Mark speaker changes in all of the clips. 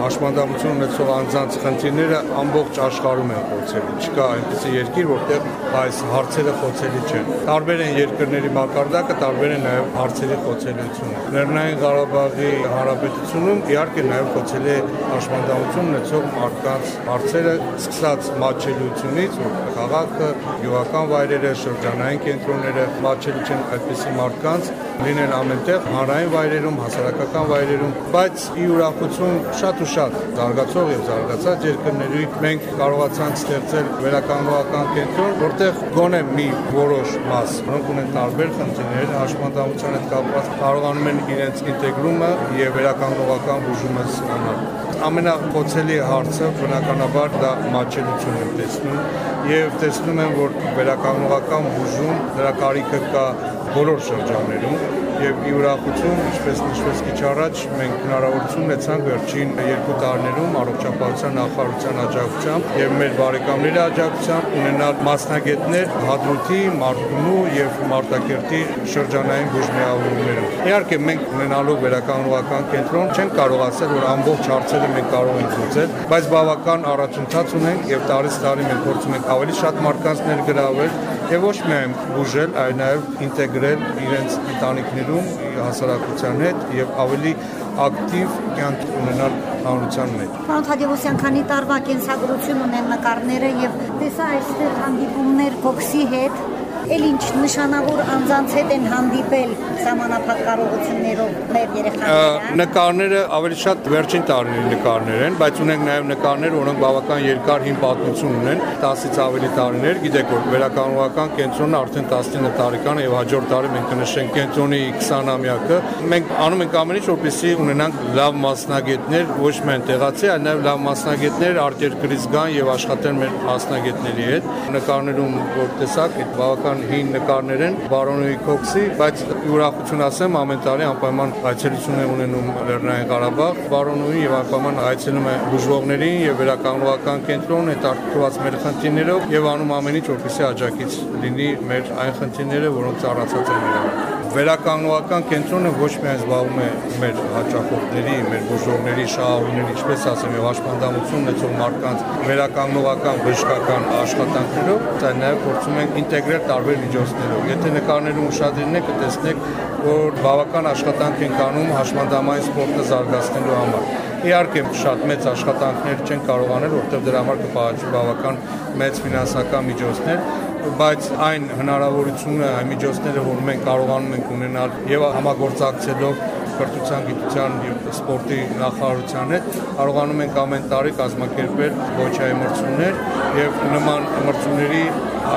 Speaker 1: Հաշմանդամություն ունեցող անձանց խնդիրները ամբողջ աշխարհում են խոցելի։ Չկա այնպիսի երկիր, որտեղ այս հարցերը խոցելի չեն։ Տարբեր են երկրների մակարդակը, տարբեր է նաև հարցերի խոցելիությունը։ Լեռնային Ղարաբաղի Հանրապետությունում իհարկե նաև խոցելի է հաշմանդամություն ունեցող մարդկանց հարցերը, սկսած մատչելիությունից, որ քաղաքը, յուղական վայրերը, շրջանային կենտրոնները մատչելի չեն այդպիսի մարդկանց լինեն ամենտեղ հանրային վայրերում, հասարակական վայրերում, բայց ի ուրախություն շատ ու շատ զարգացող եւ զարգացած երկրների մենք կարողացանք ստեղծել վերականգնողական կենտրոն, որտեղ գոնե մի որոշ մաս, որոնք ունեն տարբեր խնդիրներ, հաշմանդամության հետ կապված, կարողանում են իրենց ինտեգրումը եւ վերականգնողական բուժումը ստանալ ամենախոցելի հարցը բնականաբար դա մաչելություն եմ տեսնում եւ տեսնում եմ որ վերականգնողական բուժում դրա կարիքը կա բոլոր շրջաններում եւ ի ուրախություն, ինչպես նշվեց քիչ առաջ, մենք հնարավորություն ունեցանք վերջին երկու տարիներում առողջապահության նախարարության աջակցությամբ եւ մեր բարեկամների աջակցությամբ ունենալ մասնագետներ Հադրութի, Մարտունու եւ Մարտակերտի շրջանային բուժմիավորումներում։ Իհարկե մենք ունենալով վերականգնողական կենտրոն չենք կարող ասել, որ ամբողջ հարցերը մենք կարող ենք լուծել, բայց բավական առաջընթաց ունենք եւ տարից տարի մենք փորձում ենք ավելի շատ մարդկանց ներգրավել եւ ոչ միայն բուժել, այլ նաեւ ինտեգրել իրենց ընտանիքներում հասարակության հետ եւ ավելի ակտիվ կյանք ունենալ հանրության մեջ։
Speaker 2: Պարոն Թադևոսյան, քանի տարվա կենսագրություն ունեն նկարները եւ տեսա այստեղ հանդիպումներ Ֆոքսի հետ Էլ ինչ նշանավոր անձանց հետ են հանդիպել սահմանափակ կարողություններով մեր երեխաները։
Speaker 1: Նկարները ավելի շատ վերջին տարիների նկարներ են, բայց ունենք նաև նկարներ, որոնք բավական երկար հին պատմություն ունեն, 10-ից ավելի տարիներ։ Գիտեք, որ վերականգնողական կենտրոնը արդեն 19 տարեկան է եւ հաջորդ տարի մենք կնշենք կենտրոնի 20-ամյակը։ Մենք անում ենք ամեն ինչ, որպեսզի ունենանք լավ մասնագետներ, ոչ միայն տեղացի, այլ նաև լավ մասնագետներ արտերկրից գան եւ աշխատեն մեր մասնագետների հետ։ Նկարներում որ տեսակ, այդ բավական բավական հին նկարներ են Բարոնոյի Քոքսի, բայց ուրախություն ասեմ ամեն տարի անպայման այցելություն է ունենում Լեռնային Ղարաբաղ Բարոնոյի եւ անպայման այցելում է բուժողներին եւ վերականգնողական կենտրոն հետաքրքրված մեր խնդիրներով եւ անում ամեն ինչ որպեսզի աջակից լինի մեր այն խնդիրները, որոնք ծառացած են իրար վերականգնողական կենտրոնը ոչ միայն զբաղվում է մեր հաճախորդների, մեր բուժողների, շահավորների, ինչպես ասեմ, եւ աշխատանքություն ունեցող մարդկանց վերականգնողական բժշկական աշխատանքներով, այլ նաեւ փորձում ենք ինտեգրել տարբեր միջոցներով։ Եթե նկարներում ուշադրին եք, կտեսնեք, որ բավական աշխատանք են կանում հաշմանդամային սպորտը զարգացնելու համար։ Իհարկե շատ մեծ աշխատանքներ չեն կարող անել, որտեղ դրա համար կպահանջի բավական մեծ ֆինանսական միջոցներ, բայց այն հնարավորությունը, այն միջոցները, որ մենք կարողանում ենք ունենալ եւ համագործակցելով կրթության, գիտության եւ սպորտի նախարարության հետ կարողանում ենք ամեն տարի կազմակերպել ոչայի մրցումներ եւ նման մրցումների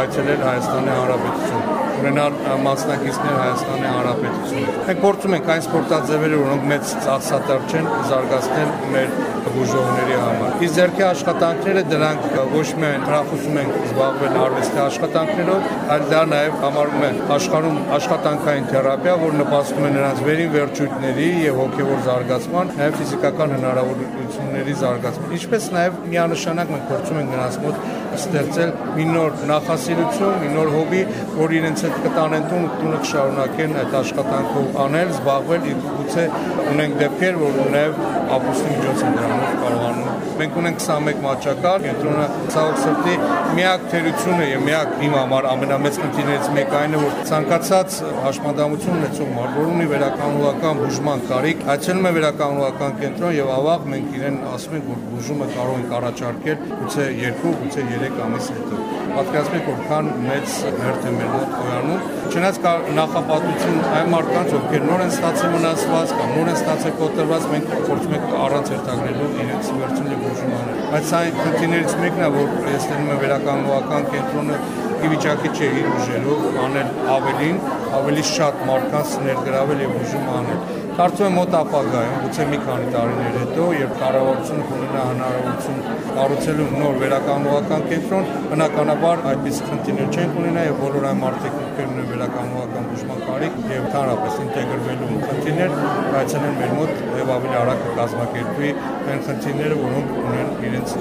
Speaker 1: այցելել Հայաստանի Հանրապետություն ունենալ մասնակիցներ Հայաստանի Հանրապետությունում։ Մենք փորձում ենք այն սպորտաձևերը, որոնք մեծ ծախսատար չեն, զարգացնել մեր բուժողների համար։ Իսկ ձերքի աշխատանքները դրանք ոչ միայն հրախուսում են զբաղվել արվեստի աշխատանքներով, այլ դա նաև համարում են աշխարհում աշխատանքային թերապիա, որ նպաստում է նրանց վերին վերջույթների եւ հոգեվոր զարգացման, նաև ֆիզիկական հնարավորությունների զարգացման։ Ինչպես նաև միանշանակ մենք փորձում ենք նրանց մոտ ստեղծել մի նոր նախասիրություն, մի նոր հոբի, որ իրենց հետ կտանեն տուն, տունը կշարունակեն այդ աշխատանքով անել, զբաղվել, գուցե ունենք դեպքեր, որ նաև ապուստի միջոց են դրանով կարողանում Մենք ունենք 21 մատչակար, կենտրոնը ցավոք սրտի միակ թերությունը եւ միակ իմ համար ամենամեծ խնդիրներից մեկը այն է, որ ցանկացած հաշմանդամություն ունեցող մարդ, որ ունի վերականգնողական բուժման կարիք, այցելում է վերականգնողական կենտրոն եւ ավաղ մենք իրեն ասում ենք, որ բուժումը կարող ենք առաջարկել գուցե 2, գուցե 3 ամիս հետո։ Պատկերացնեք որքան մեծ հերթ է մոտ կոյանում։ Չնայած կա նախապատվություն այն մարդկանց, ովքեր նոր են ստացել վնասված կամ նոր են ստացել կոտրված, մենք փորձում ենք առանց հերթագնելու իրենց վերջին բուժում անել։ Բայց այն խնդիրներից մեկն է, որ ես տենում եմ վերականգնողական կենտրոնը ի վիճակի չէ իր ուժերով անել ավելին, ավելի շատ մարդկանց ներգրավել եւ բուժում անել։ Կարծում եմ մոտ ապագայում, գուցե մի քանի տարիներ հետո, երբ կառավարությունը կունենա հնարավորություն կառուցելու նոր վերականգնողական կենտրոն, բնականաբար այդպես խնդիրներ չեն ունենա եւ բոլոր այն մարդիկ, ովքեր ունեն վերականգնողական բուժման կարիք եւ ընդհանրապես ինտեգրվելու խնդիրներ, այցելեն մեր մոտ եւ ավելի արագ կազմակերպվի այն խնդիրները, որոնք ունեն իրենց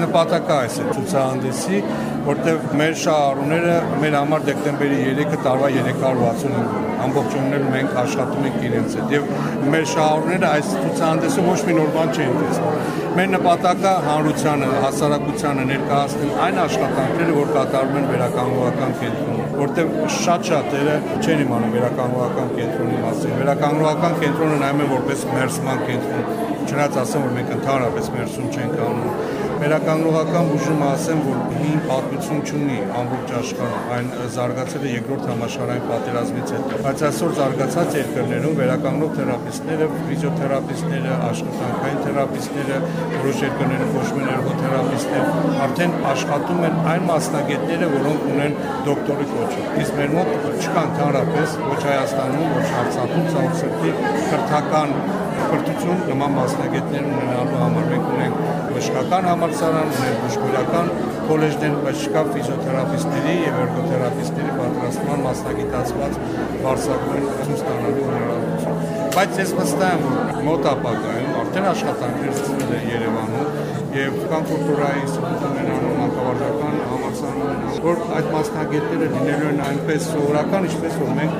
Speaker 1: նպատակը այս է ցուցահանդեսի, որտեղ մեր շահառուները մեր համար դեկտեմբերի 3-ը տարվա 365 ամբողջովին մենք աշխատում ենք իրենց հետ եւ մեր շահառուները այս ցուցահանդեսը ոչ մի նոր բան չեն տեսնում մեր նպատակը հանրությանը հասարակությանը ներկայացնել այն աշխատանքները որ կատարվում են վերականգնողական կենտրոնում որտեղ շատ շատերը չեն իմանում վերականգնողական կենտրոնի մասին վերականգնողական կենտրոնը նայում են որպես մերսման կենտրոն չնայած ասեմ որ մենք ընդհանրապես մերսում չենք անում Վերականգնողական բուժումը ասեմ, որ հին պատմություն ունի ամբողջ աշխարհում, այն զարգացել է երկրորդ համաշխարհային պատերազմից հետո։ Բայց այսօր զարգացած երկրներում վերականգնող թերապիստները, ֆիզիոթերապիստները, աշխատանքային թերապիստները, որոշ երկրներում կոչվում են էրգոթերապիստներ, արդեն աշխատում են այն մասնագետները, որոնք ունեն դոկտորի կոչում։ Իսկ մեր մոտ չկա ընդհանրապես ոչ Հայաստանում, ոչ Արցախում ցավոք քրթական կրթություն նման մասնագետներ ունենալու համար մենք ունենք բժշկական համալսարան, ունենք բժշկական քոլեջներ, բայց չկա ֆիզիոթերապիստների եւ էրգոթերապիստների պատրաստման մասնագիտացված վարսակներ ստանալու հնարավորություն։ Բայց ես վստահ եմ, որ մոտ ապագայում արդեն աշխատանքներ սկսվել է Երևանում եւ կան կուլտուրայի ինստիտուտներ անում մանկավարժական համալսարան, որ այդ մասնագետները լինելու են այնպես սովորական, ինչպես որ մենք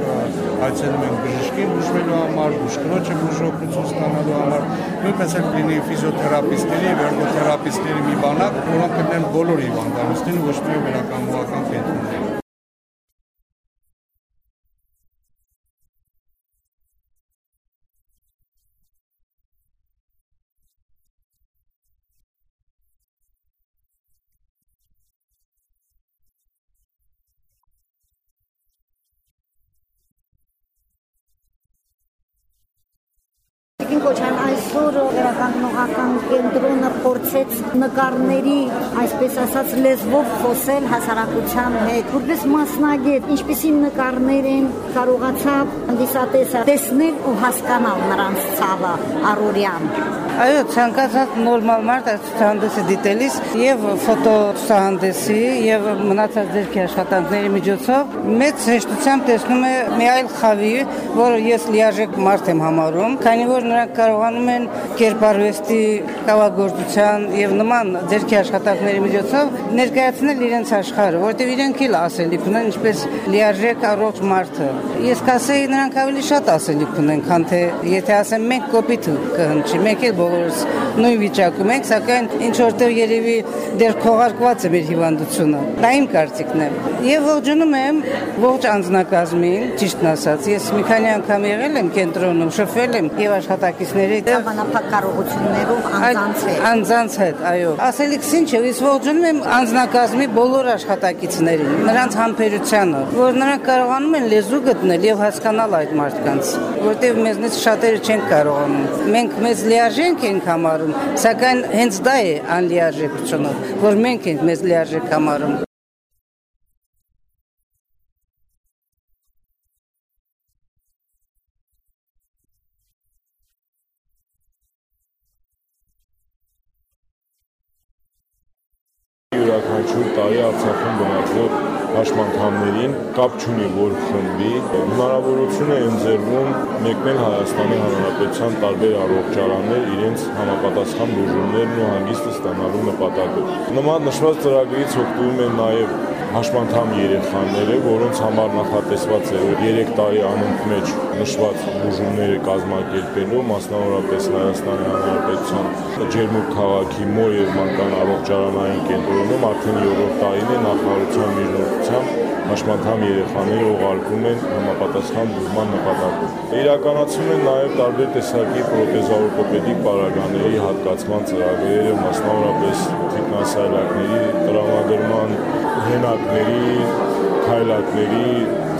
Speaker 1: այցելում ենք բժշկին բուժվելու համար, բուժքնոջը բուժօգնություն ստանալու համար, նույնպես էլ լինի ֆիզիոթերապիստների, վերգոթերապիստների մի բանակ, որոնք կլինեն բոլոր հիվանդանոցներին, ոչ միայն վերականգնողական կենտրոններում։
Speaker 2: վերականգնողական կենտրոնը փորձեց նկարների, այսպես ասած, լեզվով խոսել հասարակության հետ։ Որպես մասնագետ, ինչպիսի նկարներ են կարողացավ հանդիսատեսը տեսնել ու հասկանալ նրանց ցավը առօրյան։
Speaker 3: Այո, ցանկացած նորմալ մարդ այս ցուցահանդեսը դիտելիս եւ ֆոտո ցուցահանդեսի եւ մնացած ձերքի աշխատանքների միջոցով մեծ հեշտությամբ տեսնում է մի այլ խավի, որը ես լիարժեք մարդ եմ համարում, քանի որ նրանք կարողանում են կերպարվեստի կավագործության եւ նման ձերքի աշխատանքների միջոցով ներկայացնել իրենց աշխարհը, որտեղ իրենք էլ ասելիք ունեն ինչպես լիարժեք առողջ մարդը։ Ես կասեի նրանք ավելի շատ ասելիք ունեն, քան թե եթե ասեմ մենք կոպիտ կհնչի, մենք էլ բոլորս նույն վիճակում ենք, սակայն ինչ որտեղ երևի դեռ քողարկված է մեր հիվանդությունը։ Դա իմ կարծիքն է։ Եվ ողջունում եմ ողջ անձնակազմին, ճիշտն ասած, ես մի քանի անգամ եղել եմ կենտրոնում, շփվել եմ եւ աշխատակիցների հետ
Speaker 2: Հավանաբար կարողություններով անձանց հետ։
Speaker 3: Անձանց հետ, այո։ Ասելիքս ինչ է, ես ողջունում եմ անձնակազմի բոլոր աշխատակիցներին, նրանց համբերությանը, որ նրանք կարողանում են լեզու գտնել եւ հասկանալ այդ մարդկանց, որտեղ մեզնից շատերը չեն կարողանում։ Մենք մեզ լիարժեք ենք համարում, սակայն հենց դա է անլիարժեքությունը, որ մենք ենք մեզ լիարժեք համարում։
Speaker 4: յուրաքանչյուր տարի Արցախում բնակվող հաշմանդամներին կապ չունի որ խմբի հնարավորություն է ընձեռվում մեկնել Հայաստանի Հանրապետության տարբեր առողջարաններ իրենց համապատասխան բուժումներն ու հանգիստը ստանալու նպատակով։ Նման նշված ծրագրից օգտվում են նաև հաշմանդամ երեխաները, որոնց համար նախատեսված է 3 տարի անընդմեջ նշված բուժումները կազմակերպելու, մասնավորապես Հայաստանի Հանրապետության Ջերմուկ քաղաքի մոր եւ մանկան առողջարանային կենտրոնում արդեն 7-րդ տարին է նախարարության միջնորդությամբ հաշմանդամ երեխաները ուղարկում են համապատասխան բուժման նպատակով։ Իրականացում են նաև տարբեր տեսակի պրոթեզաօրթոպեդիկ պարագաների հատկացման ծրագրերը, մասնավորապես թիկնասայլակների տրամադրման, հենակների, քայլակների,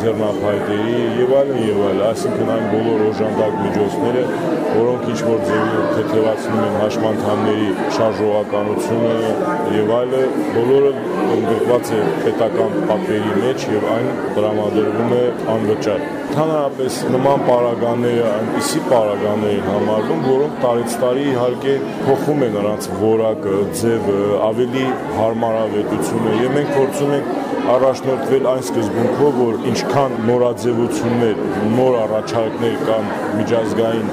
Speaker 4: ձեռնափայտերի եւ այլն եւ այլն, այսինքն այն բոլոր օժանդակ միջոցները, որոնք ինչ որ ձևի թեթևացնում են հաշմանդամների շարժողականությունը եւ այլը, բոլորը ընդգրկված է պետական պատվերի մեջ եւ այն տրամադրվում է անվճար։ Ընդհանրապես նման պարագաները այնպիսի պարագաներ են համարվում, որոնք տարեց տարի իհարկե փոխում են նրանց որակը, ձևը, ավելի հարմարավետությունը եւ մենք փորձում ենք առաջնորդվել այն սկզբունքով, որ ինչքան նորաձևություններ, նոր առաջարկներ կան միջազգային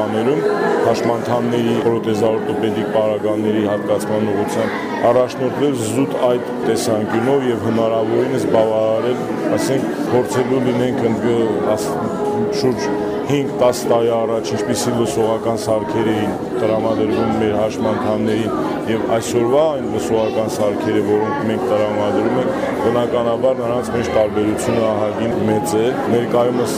Speaker 4: շուկաներում, հաշմանդամների պրոթեզաօրթոպեդիկ պարագաների հատկացման ուղղությամբ առաջնորդվել զուտ այդ տեսանկյունով եւ հնարավորինս բավարարել, ասենք, փորձելու լինենք շուրջ 5-10 տարի առաջ ինչպիսի լուսողական սարքեր էին տրամադրվում մեր հաշմանդամներին եւ այսօրվա այն լուսողական սարքերը, որոնք մենք տրամադրում ենք, բնականաբար նրանց մեջ տարբերությունը ահագին մեծ է։ Ներկայումս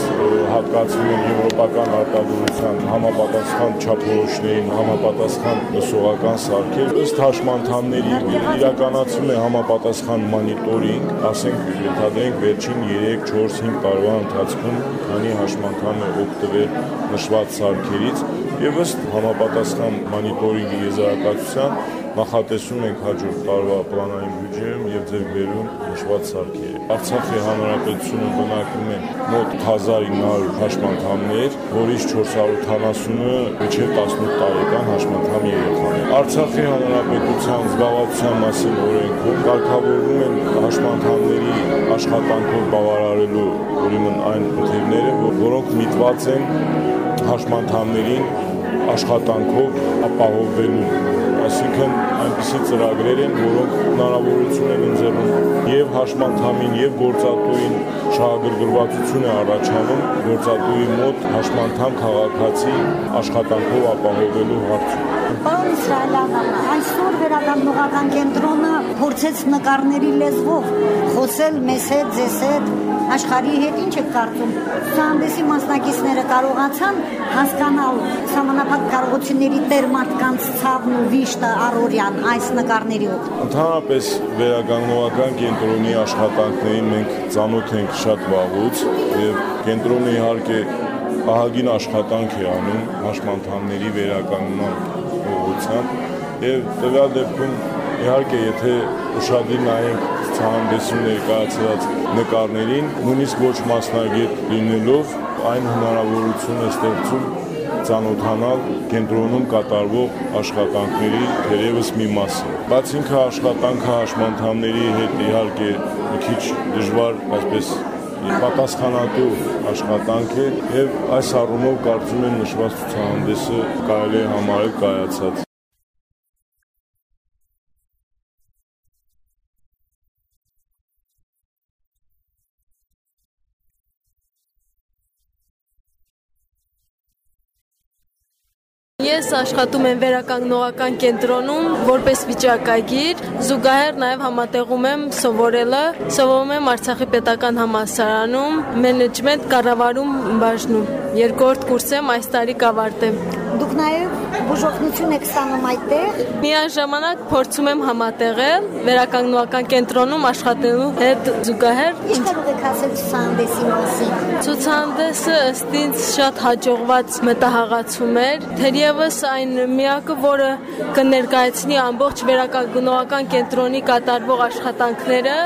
Speaker 4: հատկացվում են եվրոպական արտադրության համապատասխան չափորոշներին, համապատասխան լուսողական սարքեր։ Ըստ հաշմանդամների իրականացվում է համապատասխան մոնիտորինգ, ասենք ենթադրենք վերջին 3, 4, 5 տարվա ընթացքում քանի հաշմանդամ է օգտվել նշված սարքերից եւ ըստ համապատասխան մոնիտորինգի եզրակացության նախատեսում ենք հաջորդ տարվա պլանային բյուջեում եւ ձեր բերում նշված սարքերը։ Արցախի հանրապետությունը բնակվում է մոտ 1900 հաշմանդամներ, որից 470-ը մինչև 18 տարեկան հաշմանդամ երեխաներ։ Արցախի հանրապետության զբաղվածության մասին օրենքում կարգավորվում են հաշմանդամների աշխատանքով բավարարելու ուրեմն այն ընթերները, որոնք միտված են հաշմանդամներին աշխատանքով ապահովելու այսինքն այնպիսի ծրագրեր են, որոնք հնարավորություն են ընձեռում եւ հաշմանդամին եւ գործատուին շահագրգռվածություն է առաջանում գործատուի մոտ հաշմանդամ քաղաքացի աշխատանքով ապահովելու հարցում։
Speaker 2: Պարոն Իսրայելյան, այսօր վերականգնողական կենտրոնը փորձեց նկարների լեզվով խոսել մեզ հետ, ձեզ հետ, աշխարհի հետ ինչ եք կարծում։ Ցուցահանդեսի մասնակիցները կարողացան հասկանալ համանապակ կարողությունների տեր մարդկանց ցավն ու վիշտը առօրյան այս նկարների օգտին։
Speaker 4: Ընդհանրապես վերականգնողական կենտրոնի աշխատանքներին մենք ծանոթ ենք շատ վաղուց եւ կենտրոնը իհարկե ահագին աշխատանք է անում հաշմանդամների վերականգնման ուղղությամբ եւ տվյալ դեպքում իհարկե եթե ուշադիր նայենք ցուցահանդեսում ներկայացված նկարներին, նույնիսկ ոչ մասնագետ լինելով այն հնարավորություն է ստեղծում ծանոթանալ կենտրոնում կատարվող աշխատանքների թերևս մի մասը։ Բայց ինքը աշխատանքը հաշմանդամների հետ իհարկե մի քիչ դժվար, այսպես պատասխանատու աշխատանք է եւ այս առումով կարծում եմ նշված ցուցահանդեսը կարելի է համարել կայացած
Speaker 5: Ես աշխատում եմ վերականգնողական կենտրոնում որպես վիճակագիր, զուգահեռ նաև համատեղում եմ սովորելը, սովորում եմ Արցախի պետական համալսարանում մենեջմենտ կառավարում բաժնում։ Երկրորդ կուրսեմ այս տարի կավարտեմ։
Speaker 2: Դուք նաև բուժօգնություն եք ստանում այդտեղ։
Speaker 5: Միաժամանակ փորձում եմ համատեղել վերականգնողական կենտրոնում աշխատելու հետ զուգահեռ։
Speaker 2: Ինչ կարող եք ասել ցուցահանդեսի մասին։
Speaker 5: Ցուցահանդեսը ըստ ինձ շատ հաջողված մտահղացում էր, թերևս այն միակը, որը կներկայացնի ամբողջ վերականգնողական կենտրոնի կատարվող աշխատանքները,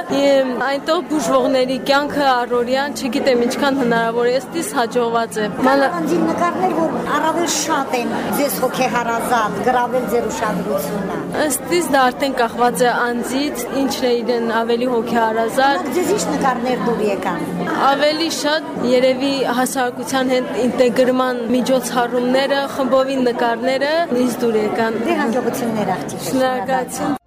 Speaker 5: այնտեղ բուժվողների կյանքը առօրյան, չգիտեմ ինչքան հնարավոր է, ըստ հաջողված է։
Speaker 2: Մանավանդ նկարներ, որ առավել շատ են ձեզ հոգեհարազատ, գրավել ձեր ուշադրությունը։
Speaker 5: Ըստ իս դա արդեն կախված է անձից, ինչն է իրեն ավելի հոգեհարազատ։
Speaker 2: Ձեզ ինչ նկարներ դուր եկան։
Speaker 5: Ավելի շատ երևի հասարակության հետ ինտեգրման միջոցառումները, խմբովին նկարները ինձ դուր եկան։
Speaker 2: Դե հաջողություններ աղջիկ։
Speaker 5: Շնորհակալություն։